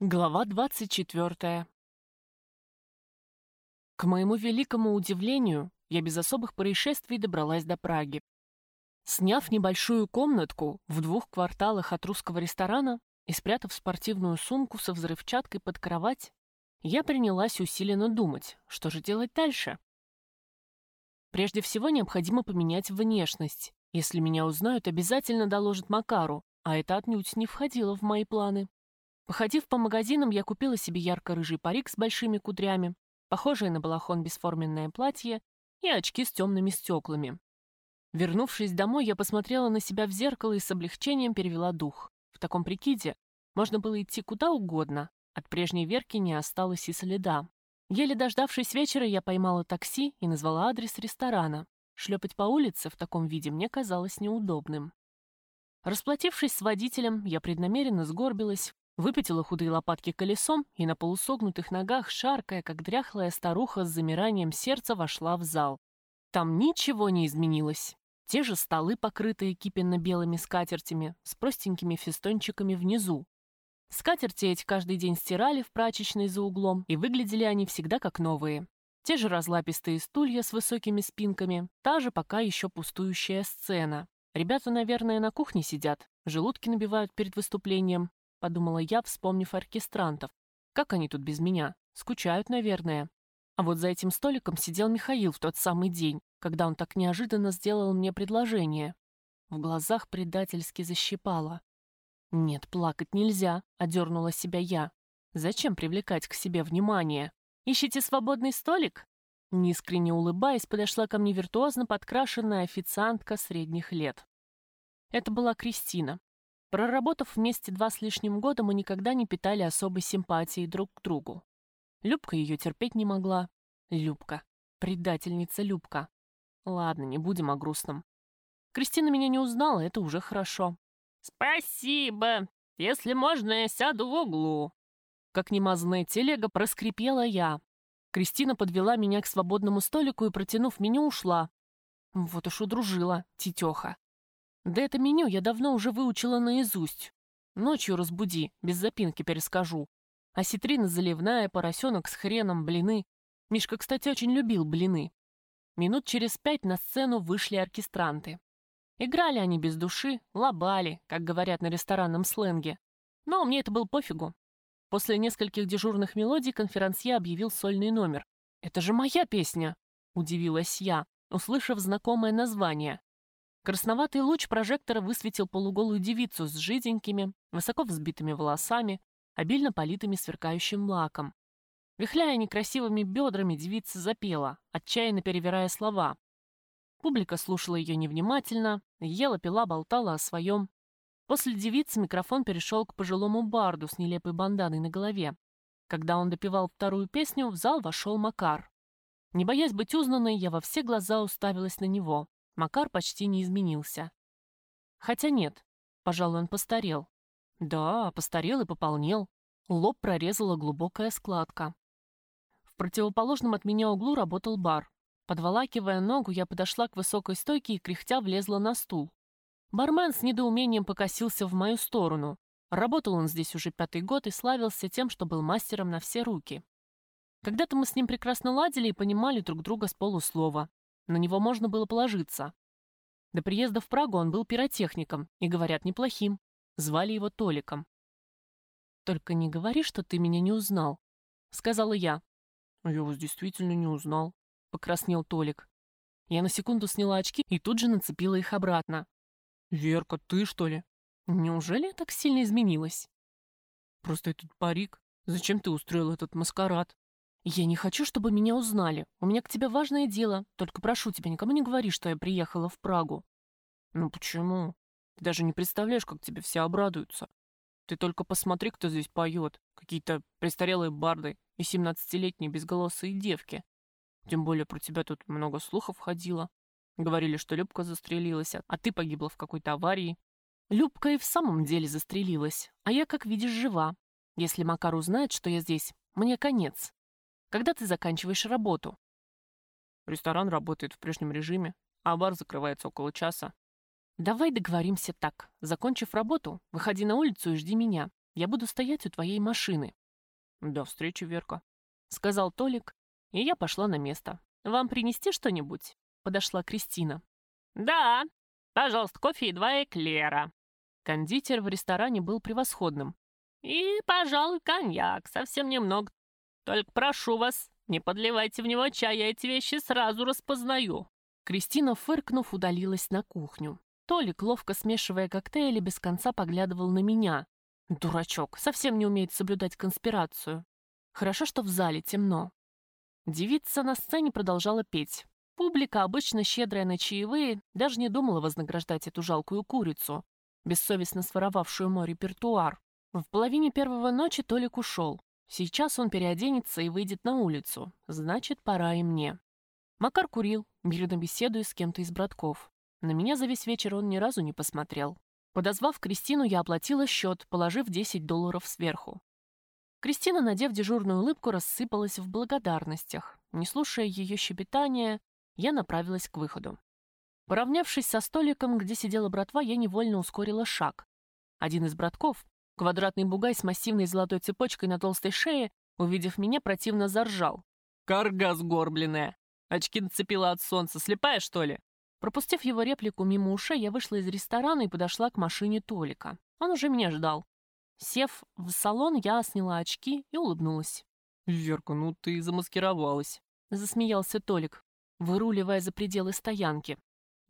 Глава 24. К моему великому удивлению, я без особых происшествий добралась до Праги. Сняв небольшую комнатку в двух кварталах от русского ресторана и спрятав спортивную сумку со взрывчаткой под кровать, я принялась усиленно думать, что же делать дальше. Прежде всего необходимо поменять внешность. Если меня узнают, обязательно доложат Макару, а это отнюдь не входило в мои планы. Походив по магазинам, я купила себе ярко-рыжий парик с большими кудрями, похожее на балахон бесформенное платье и очки с темными стеклами. Вернувшись домой, я посмотрела на себя в зеркало и с облегчением перевела дух. В таком прикиде можно было идти куда угодно, от прежней Верки не осталось и следа. Еле дождавшись вечера, я поймала такси и назвала адрес ресторана. Шлепать по улице в таком виде мне казалось неудобным. Расплатившись с водителем, я преднамеренно сгорбилась, Выпятила худые лопатки колесом и на полусогнутых ногах, шаркая, как дряхлая старуха с замиранием сердца, вошла в зал. Там ничего не изменилось. Те же столы, покрытые кипенно-белыми скатертями, с простенькими фестончиками внизу. Скатерти эти каждый день стирали в прачечной за углом, и выглядели они всегда как новые. Те же разлапистые стулья с высокими спинками, та же пока еще пустующая сцена. Ребята, наверное, на кухне сидят, желудки набивают перед выступлением, подумала я, вспомнив оркестрантов. Как они тут без меня? Скучают, наверное. А вот за этим столиком сидел Михаил в тот самый день, когда он так неожиданно сделал мне предложение. В глазах предательски защипало. «Нет, плакать нельзя», — одернула себя я. «Зачем привлекать к себе внимание? Ищите свободный столик?» Неискренне улыбаясь, подошла ко мне виртуозно подкрашенная официантка средних лет. Это была Кристина. Проработав вместе два с лишним года, мы никогда не питали особой симпатии друг к другу. Любка ее терпеть не могла. Любка. Предательница Любка. Ладно, не будем о грустном. Кристина меня не узнала, это уже хорошо. «Спасибо. Если можно, я сяду в углу». Как немазанная телега проскрипела я. Кристина подвела меня к свободному столику и, протянув меню, ушла. Вот уж удружила, тетеха. Да это меню я давно уже выучила наизусть. Ночью разбуди, без запинки перескажу. Осетрина заливная, поросенок с хреном, блины. Мишка, кстати, очень любил блины. Минут через пять на сцену вышли оркестранты. Играли они без души, лабали, как говорят на ресторанном сленге. Но мне это был пофигу. После нескольких дежурных мелодий конферансье объявил сольный номер. «Это же моя песня!» — удивилась я, услышав знакомое название. Красноватый луч прожектора высветил полуголую девицу с жиденькими, высоко взбитыми волосами, обильно политыми сверкающим лаком. Вихляя некрасивыми бедрами, девица запела, отчаянно перевирая слова. Публика слушала ее невнимательно, ела, пила, болтала о своем. После девицы микрофон перешел к пожилому барду с нелепой банданой на голове. Когда он допевал вторую песню, в зал вошел Макар. Не боясь быть узнанной, я во все глаза уставилась на него. Макар почти не изменился. Хотя нет, пожалуй, он постарел. Да, постарел и пополнел. Лоб прорезала глубокая складка. В противоположном от меня углу работал бар. Подволакивая ногу, я подошла к высокой стойке и кряхтя влезла на стул. Бармен с недоумением покосился в мою сторону. Работал он здесь уже пятый год и славился тем, что был мастером на все руки. Когда-то мы с ним прекрасно ладили и понимали друг друга с полуслова. На него можно было положиться. До приезда в Прагу он был пиротехником и, говорят, неплохим. Звали его Толиком. «Только не говори, что ты меня не узнал», — сказала я. «Я вас действительно не узнал», — покраснел Толик. Я на секунду сняла очки и тут же нацепила их обратно. «Верка, ты что ли?» «Неужели я так сильно изменилась?» «Просто этот парик. Зачем ты устроил этот маскарад?» «Я не хочу, чтобы меня узнали. У меня к тебе важное дело. Только прошу тебя, никому не говори, что я приехала в Прагу». «Ну почему? Ты даже не представляешь, как тебе все обрадуются. Ты только посмотри, кто здесь поет. Какие-то престарелые барды и семнадцатилетние безголосые девки. Тем более про тебя тут много слухов ходило. Говорили, что Любка застрелилась, а ты погибла в какой-то аварии. Любка и в самом деле застрелилась, а я, как видишь, жива. Если Макар узнает, что я здесь, мне конец. Когда ты заканчиваешь работу? Ресторан работает в прежнем режиме, а бар закрывается около часа. Давай договоримся так. Закончив работу, выходи на улицу и жди меня. Я буду стоять у твоей машины». «До встречи, Верка», — сказал Толик, и я пошла на место. «Вам принести что-нибудь?» — подошла Кристина. «Да, пожалуйста, кофе и два эклера». Кондитер в ресторане был превосходным. «И, пожалуй, коньяк, совсем немного. Только прошу вас, не подливайте в него чай, я эти вещи сразу распознаю». Кристина, фыркнув, удалилась на кухню. Толик, ловко смешивая коктейли, без конца поглядывал на меня. Дурачок, совсем не умеет соблюдать конспирацию. Хорошо, что в зале темно. Девица на сцене продолжала петь. Публика, обычно щедрая на чаевые, даже не думала вознаграждать эту жалкую курицу, бессовестно своровавшую мой репертуар. В половине первого ночи Толик ушел. Сейчас он переоденется и выйдет на улицу. Значит, пора и мне. Макар курил, мирно беседуя с кем-то из братков. На меня за весь вечер он ни разу не посмотрел. Подозвав Кристину, я оплатила счет, положив 10 долларов сверху. Кристина, надев дежурную улыбку, рассыпалась в благодарностях. Не слушая ее щебетания, я направилась к выходу. Поравнявшись со столиком, где сидела братва, я невольно ускорила шаг. Один из братков, квадратный бугай с массивной золотой цепочкой на толстой шее, увидев меня, противно заржал. «Карга сгорбленная! Очки нацепила от солнца, слепая, что ли?» Пропустив его реплику мимо ушей, я вышла из ресторана и подошла к машине Толика. Он уже меня ждал. Сев в салон, я сняла очки и улыбнулась. «Верка, ну ты замаскировалась», — засмеялся Толик, выруливая за пределы стоянки.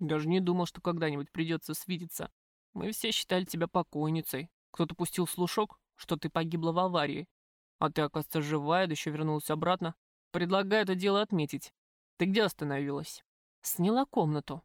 «Даже не думал, что когда-нибудь придется свидеться. Мы все считали тебя покойницей. Кто-то пустил слушок, что ты погибла в аварии. А ты, оказывается, живая, да еще вернулась обратно. Предлагаю это дело отметить. Ты где остановилась?» Сняла комнату.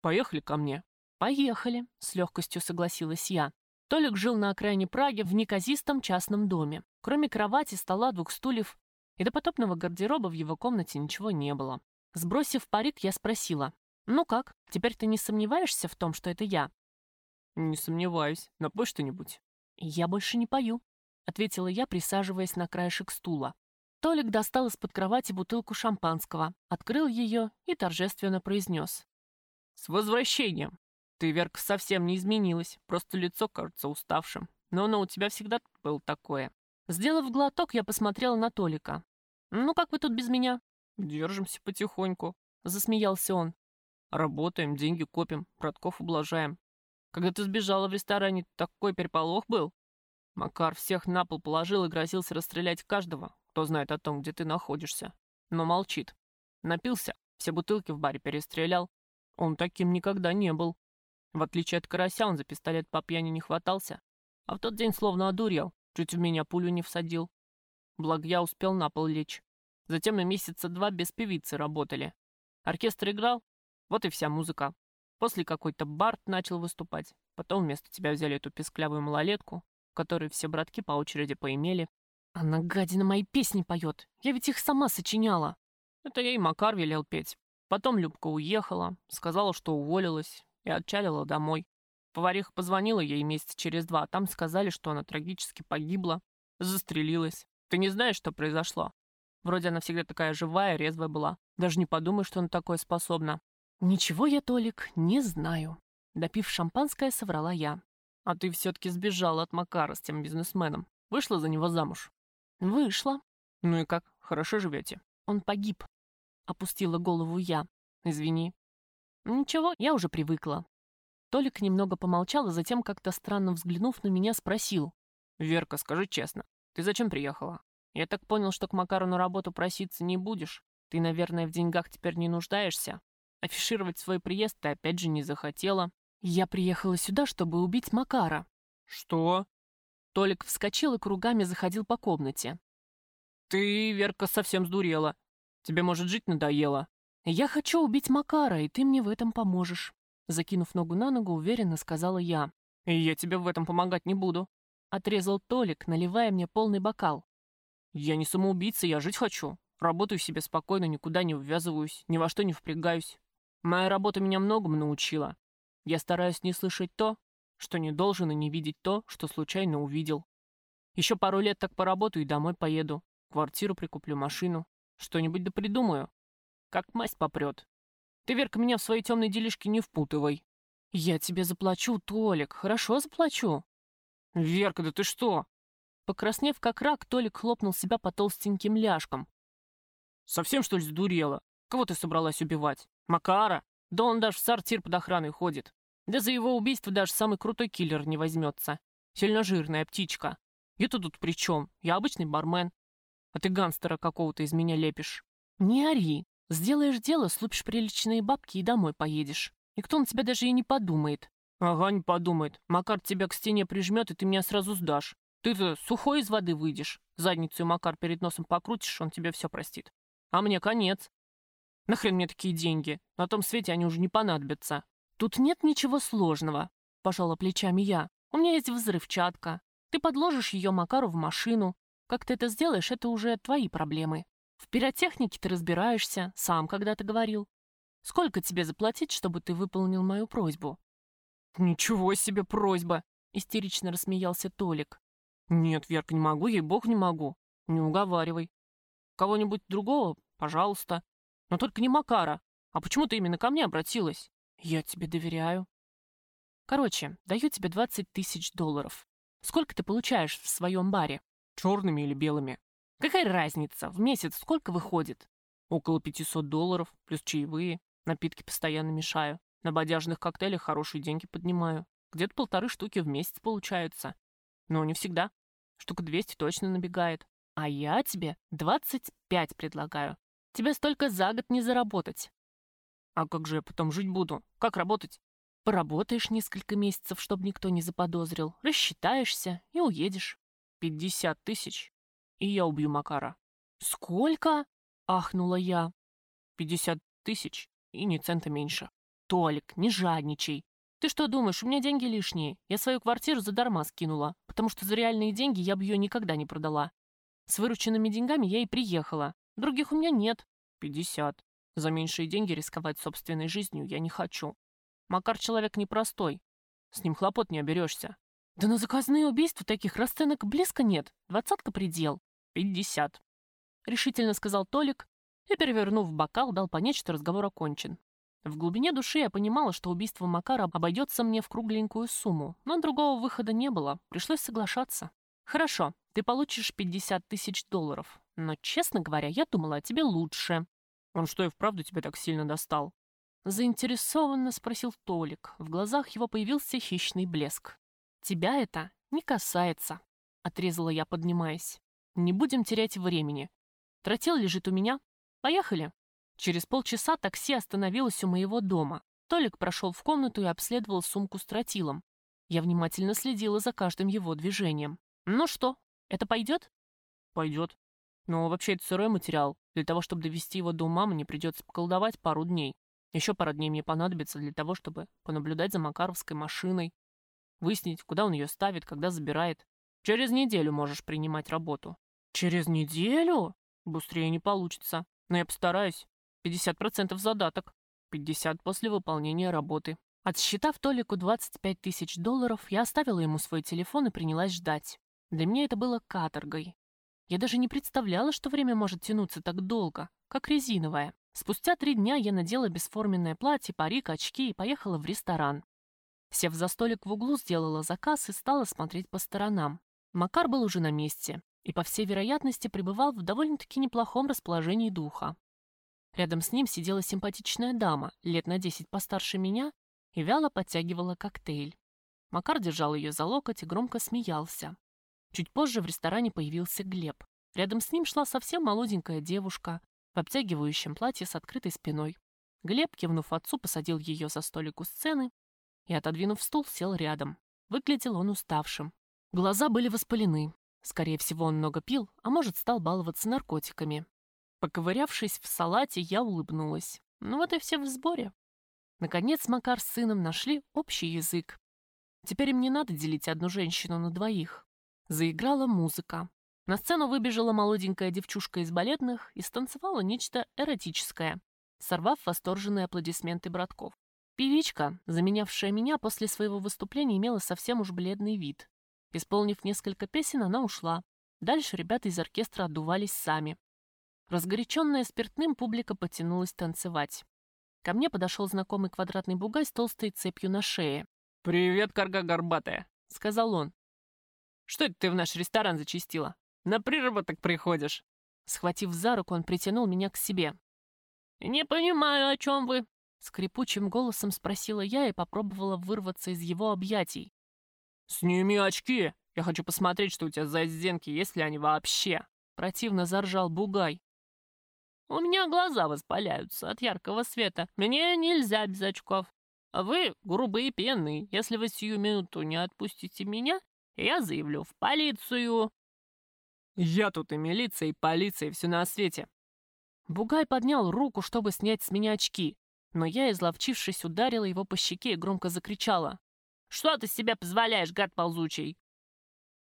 «Поехали ко мне». «Поехали», — с легкостью согласилась я. Толик жил на окраине Праги в неказистом частном доме. Кроме кровати, стола, двух стульев и допотопного гардероба в его комнате ничего не было. Сбросив парик, я спросила. «Ну как, теперь ты не сомневаешься в том, что это я?» «Не сомневаюсь. Напой что-нибудь». «Я больше не пою», — ответила я, присаживаясь на краешек стула. Толик достал из-под кровати бутылку шампанского, открыл ее и торжественно произнес. «С возвращением! Ты, Верка, совсем не изменилась, просто лицо кажется уставшим. Но оно у тебя всегда было такое». Сделав глоток, я посмотрела на Толика. «Ну, как вы тут без меня?» «Держимся потихоньку», — засмеялся он. «Работаем, деньги копим, братков ублажаем. Когда ты сбежала в ресторане, такой переполох был. Макар всех на пол положил и грозился расстрелять каждого, кто знает о том, где ты находишься. Но молчит. Напился, все бутылки в баре перестрелял. Он таким никогда не был. В отличие от карася, он за пистолет по пьяни не хватался. А в тот день словно одурел, чуть в меня пулю не всадил. Благо я успел на пол лечь. Затем мы месяца два без певицы работали. Оркестр играл, вот и вся музыка. После какой-то Барт начал выступать. Потом вместо тебя взяли эту песклявую малолетку, которой все братки по очереди поимели. Она, гадина, мои песни поет. Я ведь их сама сочиняла. Это ей Макар велел петь. Потом Любка уехала, сказала, что уволилась, и отчалила домой. Повариха позвонила ей месяца через два, а там сказали, что она трагически погибла, застрелилась. Ты не знаешь, что произошло? Вроде она всегда такая живая, резвая была. Даже не подумай, что она такое способна. Ничего я, Толик, не знаю. Допив шампанское, соврала я. А ты все-таки сбежала от Макара с тем бизнесменом. Вышла за него замуж. Вышла. Ну и как, хорошо живете? Он погиб. Опустила голову я. Извини. Ничего, я уже привыкла. Толик немного помолчал, а затем, как-то странно взглянув на меня, спросил. «Верка, скажи честно, ты зачем приехала? Я так понял, что к Макару на работу проситься не будешь. Ты, наверное, в деньгах теперь не нуждаешься. Афишировать свой приезд ты опять же не захотела. Я приехала сюда, чтобы убить Макара». «Что?» Толик вскочил и кругами заходил по комнате. «Ты, Верка, совсем сдурела. Тебе, может, жить надоело?» «Я хочу убить Макара, и ты мне в этом поможешь», закинув ногу на ногу, уверенно сказала я. «И я тебе в этом помогать не буду», отрезал Толик, наливая мне полный бокал. «Я не самоубийца, я жить хочу. Работаю себе спокойно, никуда не ввязываюсь, ни во что не впрягаюсь. Моя работа меня многому научила. Я стараюсь не слышать то, что не должен и не видеть то, что случайно увидел. Еще пару лет так поработаю и домой поеду. Квартиру прикуплю, машину. Что-нибудь да придумаю. Как масть попрет. Ты, Верка, меня в свои темные делишки не впутывай. Я тебе заплачу, Толик, хорошо заплачу. Верка, да ты что? Покраснев как рак, Толик хлопнул себя по толстеньким ляжкам. «Совсем, что ли, сдурела? Кого ты собралась убивать? Макара? Да он даже в сортир под охраной ходит. Да за его убийство даже самый крутой киллер не возьмется. Сильно жирная птичка. Я-то тут при чем? Я обычный бармен. А ты гангстера какого-то из меня лепишь». «Не ори. Сделаешь дело, слупишь приличные бабки и домой поедешь. Никто на тебя даже и не подумает». «Ага, не подумает. Макар тебя к стене прижмет, и ты меня сразу сдашь. Ты-то сухой из воды выйдешь. Задницу Макар перед носом покрутишь, он тебе все простит. А мне конец. Нахрен мне такие деньги? На том свете они уже не понадобятся. Тут нет ничего сложного, пожала плечами я. У меня есть взрывчатка. Ты подложишь ее Макару в машину. Как ты это сделаешь, это уже твои проблемы. В пиротехнике ты разбираешься, сам когда-то говорил. Сколько тебе заплатить, чтобы ты выполнил мою просьбу? Ничего себе просьба! Истерично рассмеялся Толик. «Нет, Верка, не могу, ей-бог не могу. Не уговаривай. Кого-нибудь другого, пожалуйста. Но только не Макара. А почему ты именно ко мне обратилась? Я тебе доверяю. Короче, даю тебе 20 тысяч долларов. Сколько ты получаешь в своем баре? Черными или белыми? Какая разница? В месяц сколько выходит? Около 500 долларов, плюс чаевые. Напитки постоянно мешаю. На бодяжных коктейлях хорошие деньги поднимаю. Где-то полторы штуки в месяц получаются. Но не всегда. Штука 200 точно набегает. А я тебе 25 предлагаю. Тебе столько за год не заработать. А как же я потом жить буду? Как работать? Поработаешь несколько месяцев, чтобы никто не заподозрил, рассчитаешься и уедешь. 50 тысяч, и я убью Макара. Сколько? Ахнула я. 50 тысяч и ни цента меньше. Толик, не жадничай. Ты что думаешь, у меня деньги лишние? Я свою квартиру задарма скинула, потому что за реальные деньги я бы ее никогда не продала. С вырученными деньгами я и приехала. Других у меня нет. Пятьдесят. За меньшие деньги рисковать собственной жизнью я не хочу. Макар человек непростой. С ним хлопот не оберешься. Да на заказные убийства таких расценок близко нет. Двадцатка предел. Пятьдесят. Решительно сказал Толик и, перевернув бокал, дал понять, что разговор окончен. В глубине души я понимала, что убийство Макара обойдется мне в кругленькую сумму, но другого выхода не было, пришлось соглашаться. Хорошо, ты получишь 50 тысяч долларов, но, честно говоря, я думала о тебе лучше. Он что, и вправду тебя так сильно достал? Заинтересованно спросил Толик. В глазах его появился хищный блеск. Тебя это не касается, отрезала я, поднимаясь. Не будем терять времени. Тротил лежит у меня. Поехали. Через полчаса такси остановилось у моего дома. Толик прошел в комнату и обследовал сумку с тротилом. Я внимательно следила за каждым его движением. «Ну что, это пойдет?» «Пойдет. Но вообще это сырой материал. Для того, чтобы довести его до ума, мне придется поколдовать пару дней. Еще пара дней мне понадобится для того, чтобы понаблюдать за Макаровской машиной, выяснить, куда он ее ставит, когда забирает. Через неделю можешь принимать работу». «Через неделю?» «Быстрее не получится. Но я постараюсь. 50% задаток, 50 после выполнения работы. Отсчитав Толику 25 тысяч долларов, я оставила ему свой телефон и принялась ждать. Для меня это было каторгой. Я даже не представляла, что время может тянуться так долго, как резиновое. Спустя три дня я надела бесформенное платье, парик, очки и поехала в ресторан. Сев за столик в углу, сделала заказ и стала смотреть по сторонам. Макар был уже на месте и, по всей вероятности, пребывал в довольно-таки неплохом расположении духа. Рядом с ним сидела симпатичная дама, лет на десять постарше меня, и вяло подтягивала коктейль. Макар держал ее за локоть и громко смеялся. Чуть позже в ресторане появился Глеб. Рядом с ним шла совсем молоденькая девушка в обтягивающем платье с открытой спиной. Глеб, кивнув отцу, посадил ее за столик у сцены и, отодвинув стул, сел рядом. Выглядел он уставшим. Глаза были воспалены. Скорее всего, он много пил, а может, стал баловаться наркотиками. Поковырявшись в салате, я улыбнулась. Ну вот и все в сборе. Наконец Макар с сыном нашли общий язык. Теперь им не надо делить одну женщину на двоих. Заиграла музыка. На сцену выбежала молоденькая девчушка из балетных и станцевала нечто эротическое, сорвав восторженные аплодисменты братков. Певичка, заменявшая меня после своего выступления, имела совсем уж бледный вид. Исполнив несколько песен, она ушла. Дальше ребята из оркестра отдувались сами. Разгоряченная спиртным, публика потянулась танцевать. Ко мне подошел знакомый квадратный бугай с толстой цепью на шее. «Привет, карга горбатая», — сказал он. Что это ты в наш ресторан зачистила? На приработок приходишь?» Схватив за руку, он притянул меня к себе. «Не понимаю, о чем вы?» Скрипучим голосом спросила я и попробовала вырваться из его объятий. «Сними очки! Я хочу посмотреть, что у тебя за зенки, есть ли они вообще!» Противно заржал Бугай. «У меня глаза воспаляются от яркого света. Мне нельзя без очков. А вы грубые пенные. Если вы сию минуту не отпустите меня, я заявлю в полицию». «Я тут и милиция, и полиция, и все на свете». Бугай поднял руку, чтобы снять с меня очки, но я, изловчившись, ударила его по щеке и громко закричала. «Что ты себе позволяешь, гад ползучий?»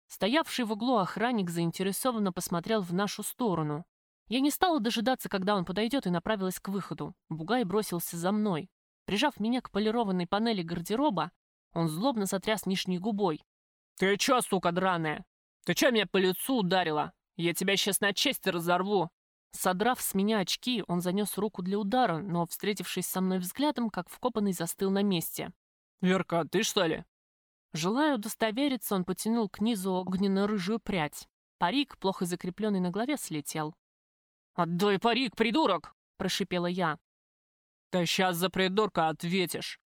Стоявший в углу охранник заинтересованно посмотрел в нашу сторону. Я не стала дожидаться, когда он подойдет, и направилась к выходу. Бугай бросился за мной. Прижав меня к полированной панели гардероба, он злобно сотряс нижней губой. «Ты чё, сука драная? Ты чё меня по лицу ударила? Я тебя сейчас на части разорву!» Содрав с меня очки, он занес руку для удара, но, встретившись со мной взглядом, как вкопанный застыл на месте. «Верка, ты что ли?» Желая удостовериться, он потянул к низу огненно-рыжую прядь. Парик, плохо закрепленный на голове, слетел. «Отдай парик, придурок!» — прошипела я. «Ты сейчас за придурка ответишь!»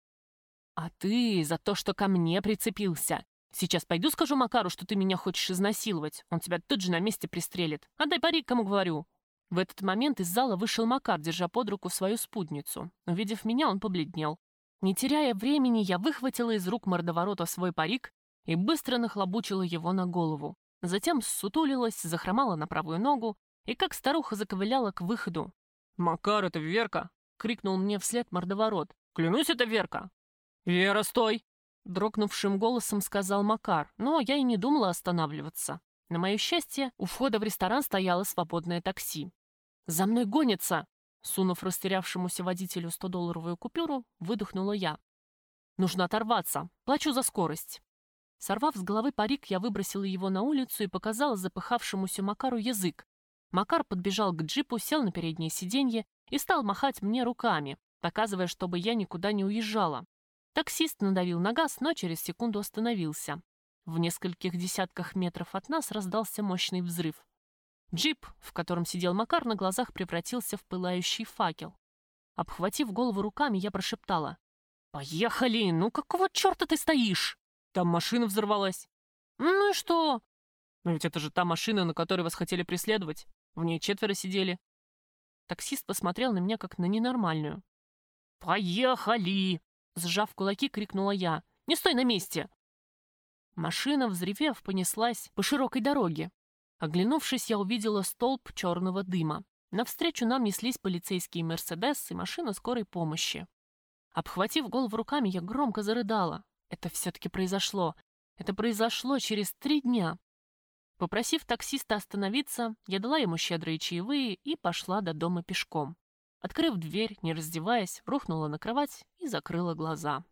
«А ты за то, что ко мне прицепился. Сейчас пойду скажу Макару, что ты меня хочешь изнасиловать. Он тебя тут же на месте пристрелит. Отдай парик, кому говорю!» В этот момент из зала вышел Макар, держа под руку свою спутницу. Увидев меня, он побледнел. Не теряя времени, я выхватила из рук мордоворота свой парик и быстро нахлобучила его на голову. Затем ссутулилась, захромала на правую ногу и как старуха заковыляла к выходу. «Макар, это Верка!» — крикнул мне вслед мордоворот. «Клянусь, это Верка!» «Вера, стой!» — дрогнувшим голосом сказал Макар, но я и не думала останавливаться. На мое счастье, у входа в ресторан стояло свободное такси. «За мной гонится!» Сунув растерявшемуся водителю 100-долларовую купюру, выдохнула я. «Нужно оторваться. Плачу за скорость». Сорвав с головы парик, я выбросила его на улицу и показала запыхавшемуся Макару язык. Макар подбежал к джипу, сел на переднее сиденье и стал махать мне руками, показывая, чтобы я никуда не уезжала. Таксист надавил на газ, но через секунду остановился. В нескольких десятках метров от нас раздался мощный взрыв. Джип, в котором сидел Макар, на глазах превратился в пылающий факел. Обхватив голову руками, я прошептала. «Поехали! Ну какого черта ты стоишь?» Там машина взорвалась. «Ну и что?» «Но ведь это же та машина, на которой вас хотели преследовать. В ней четверо сидели». Таксист посмотрел на меня как на ненормальную. «Поехали!» Сжав кулаки, крикнула я. «Не стой на месте!» Машина, взревев, понеслась по широкой дороге. Оглянувшись, я увидела столб черного дыма. Навстречу нам неслись полицейские «Мерседес» и машина скорой помощи. Обхватив голову руками, я громко зарыдала. Это все-таки произошло. Это произошло через три дня. Попросив таксиста остановиться, я дала ему щедрые чаевые и пошла до дома пешком. Открыв дверь, не раздеваясь, рухнула на кровать и закрыла глаза.